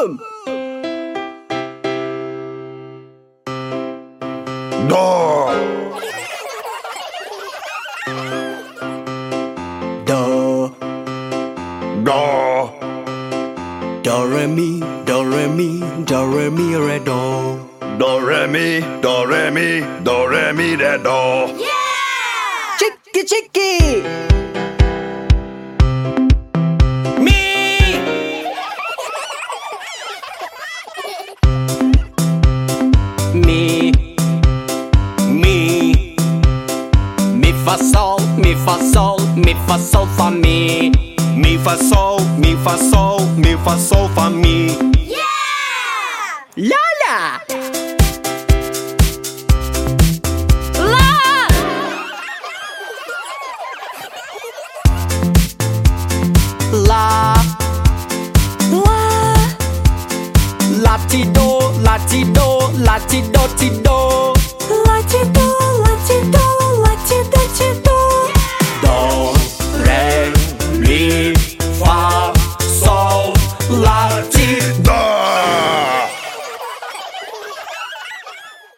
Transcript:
boom. Do. Do, Do. do re mi, do re mi, do re mi re do. Do re mi, do re mi, do re mi re do. Yeah! Chicky chicky. Fa sol, mi fa sol, mi fa sol fa mi. Mi fa sol, mi fa sol, mi fa sol fa mi. La la. La. La. La ti do, la ti do, la ti do ti do.